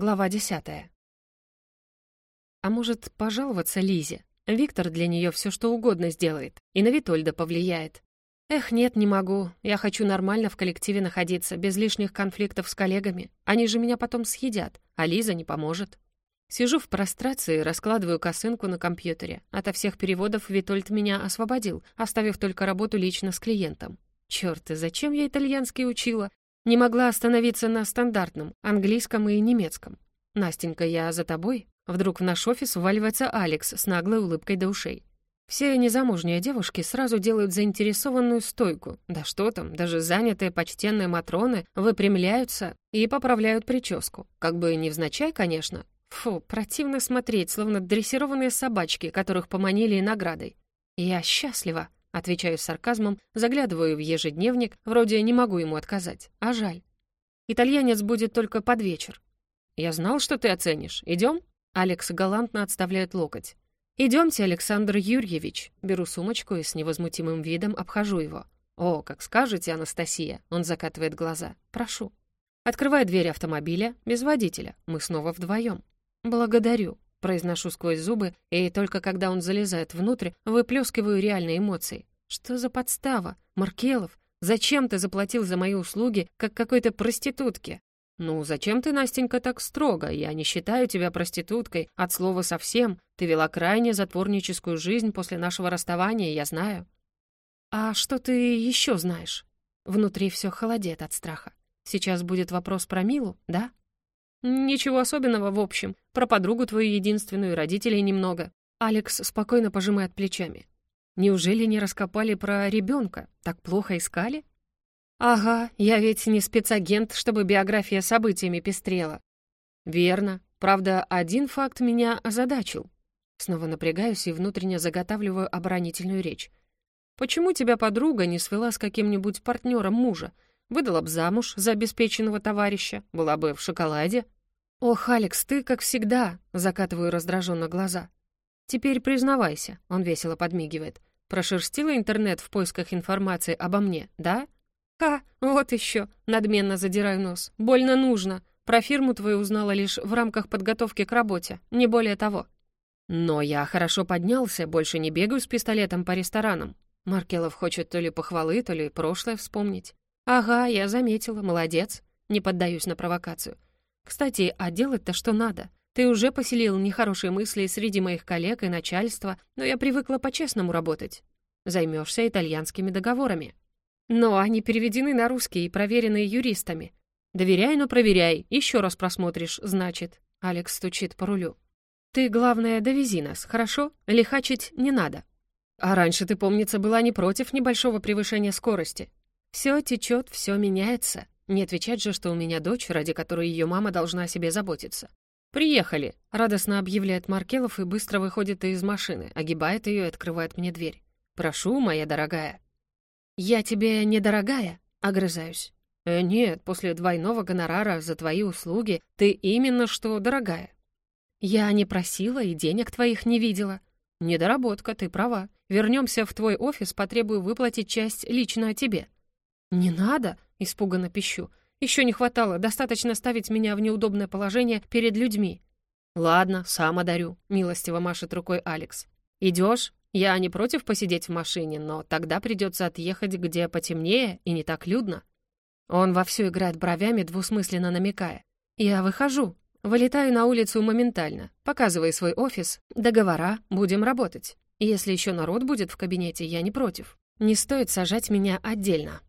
Глава десятая. А может, пожаловаться Лизе? Виктор для нее все что угодно сделает, и на Витольда повлияет. Эх, нет, не могу. Я хочу нормально в коллективе находиться, без лишних конфликтов с коллегами. Они же меня потом съедят, а Лиза не поможет. Сижу в прострации, раскладываю косынку на компьютере. Ото всех переводов Витольд меня освободил, оставив только работу лично с клиентом. Чёрт, и зачем я итальянский учила? Не могла остановиться на стандартном, английском и немецком. «Настенька, я за тобой?» Вдруг в наш офис вваливается Алекс с наглой улыбкой до ушей. Все незамужние девушки сразу делают заинтересованную стойку. Да что там, даже занятые почтенные Матроны выпрямляются и поправляют прическу. Как бы невзначай, конечно. Фу, противно смотреть, словно дрессированные собачки, которых поманили наградой. Я счастлива. Отвечаю с сарказмом, заглядываю в ежедневник, вроде не могу ему отказать, а жаль. Итальянец будет только под вечер. «Я знал, что ты оценишь. Идем?» Алекс галантно отставляет локоть. «Идемте, Александр Юрьевич». Беру сумочку и с невозмутимым видом обхожу его. «О, как скажете, Анастасия!» Он закатывает глаза. «Прошу». Открываю дверь автомобиля, без водителя. Мы снова вдвоем. «Благодарю», Произношу сквозь зубы, и только когда он залезает внутрь, выплескиваю реальные эмоции. Что за подстава? Маркелов, зачем ты заплатил за мои услуги, как какой-то проститутке? «Ну, зачем ты, Настенька, так строго? Я не считаю тебя проституткой, от слова совсем. Ты вела крайне затворническую жизнь после нашего расставания, я знаю». «А что ты еще знаешь?» Внутри все холодеет от страха. Сейчас будет вопрос про Милу, да? «Ничего особенного, в общем. Про подругу твою единственную и родителей немного». Алекс спокойно пожимает плечами. «Неужели не раскопали про ребенка? Так плохо искали?» «Ага, я ведь не спецагент, чтобы биография событиями пестрела». «Верно. Правда, один факт меня озадачил». Снова напрягаюсь и внутренне заготавливаю оборонительную речь. «Почему тебя подруга не свела с каким-нибудь партнером мужа? Выдала б замуж за обеспеченного товарища, была бы в шоколаде. «Ох, Алекс, ты, как всегда!» — закатываю раздраженно глаза. «Теперь признавайся», — он весело подмигивает. «Прошерстила интернет в поисках информации обо мне, да?» «Ха, вот еще!» — надменно задираю нос. «Больно нужно. Про фирму твою узнала лишь в рамках подготовки к работе, не более того». «Но я хорошо поднялся, больше не бегаю с пистолетом по ресторанам». Маркелов хочет то ли похвалы, то ли прошлое вспомнить. «Ага, я заметила, молодец. Не поддаюсь на провокацию. Кстати, а делать-то что надо? Ты уже поселил нехорошие мысли среди моих коллег и начальства, но я привыкла по-честному работать. Займешься итальянскими договорами. Но они переведены на русский и проверены юристами. Доверяй, но проверяй. Еще раз просмотришь, значит. Алекс стучит по рулю. Ты, главное, довези нас, хорошо? Лихачить не надо. А раньше, ты, помнится, была не против небольшого превышения скорости. Все течет, все меняется. Не отвечать же, что у меня дочь, ради которой ее мама должна о себе заботиться. «Приехали!» — радостно объявляет Маркелов и быстро выходит из машины, огибает ее и открывает мне дверь. «Прошу, моя дорогая». «Я тебе недорогая?» — огрызаюсь. «Э, «Нет, после двойного гонорара за твои услуги ты именно что дорогая». «Я не просила и денег твоих не видела». «Недоработка, ты права. Вернемся в твой офис, потребую выплатить часть лично тебе. «Не надо!» — испуганно пищу. «Еще не хватало, достаточно ставить меня в неудобное положение перед людьми». «Ладно, сам одарю», — милостиво машет рукой Алекс. «Идешь? Я не против посидеть в машине, но тогда придется отъехать где потемнее и не так людно». Он вовсю играет бровями, двусмысленно намекая. «Я выхожу. Вылетаю на улицу моментально. Показывай свой офис. Договора. Будем работать. Если еще народ будет в кабинете, я не против. Не стоит сажать меня отдельно».